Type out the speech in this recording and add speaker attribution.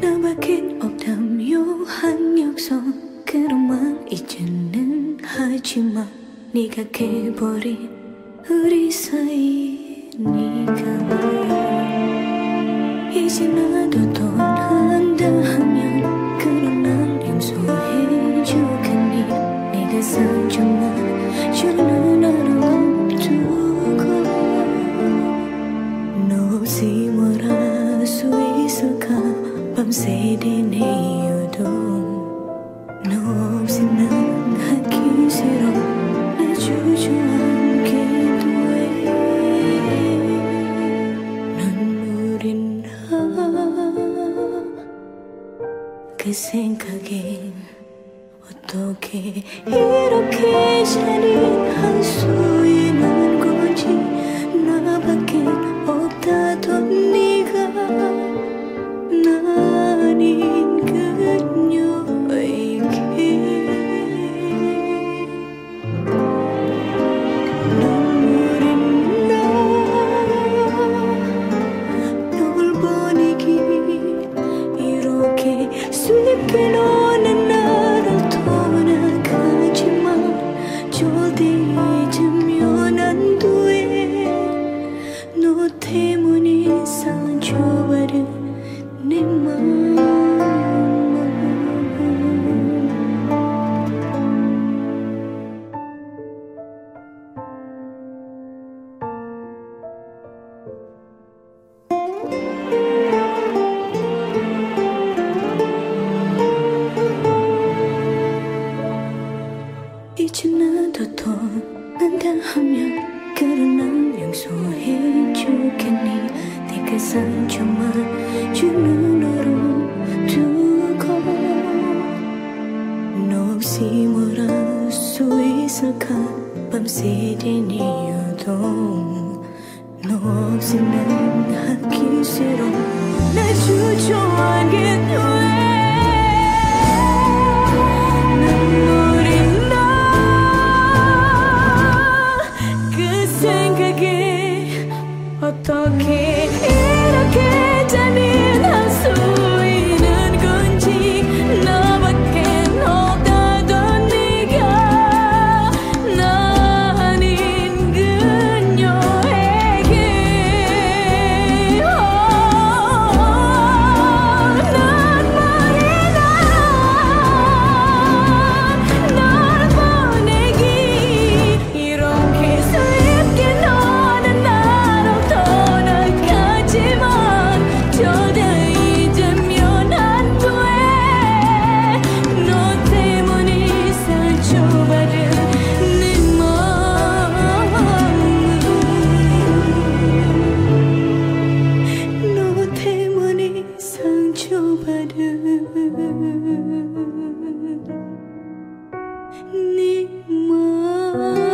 Speaker 1: 나밖엔 없던 묘한 역성 그로만 잊지는 하지만 네가 깨버린 우리 사이 네가 이제 나도 뭘할수 있을까? 밤새 된 이유도 너 없이 난 하기 싫어. 나 주저앉게 돼. 눈물이 나그 생각에 어떻게 이렇게 잔인할 수 있는 건지 이제 나도 떠난다 하면 그런 날 용서해 주겠니? 내가 상처만 주는 하루 두고 너 없이 뭘할수 있을까? 밤새 된 이유도 너 없이 난 하기 싫어. 나 주저하게 돼 Pada nimah.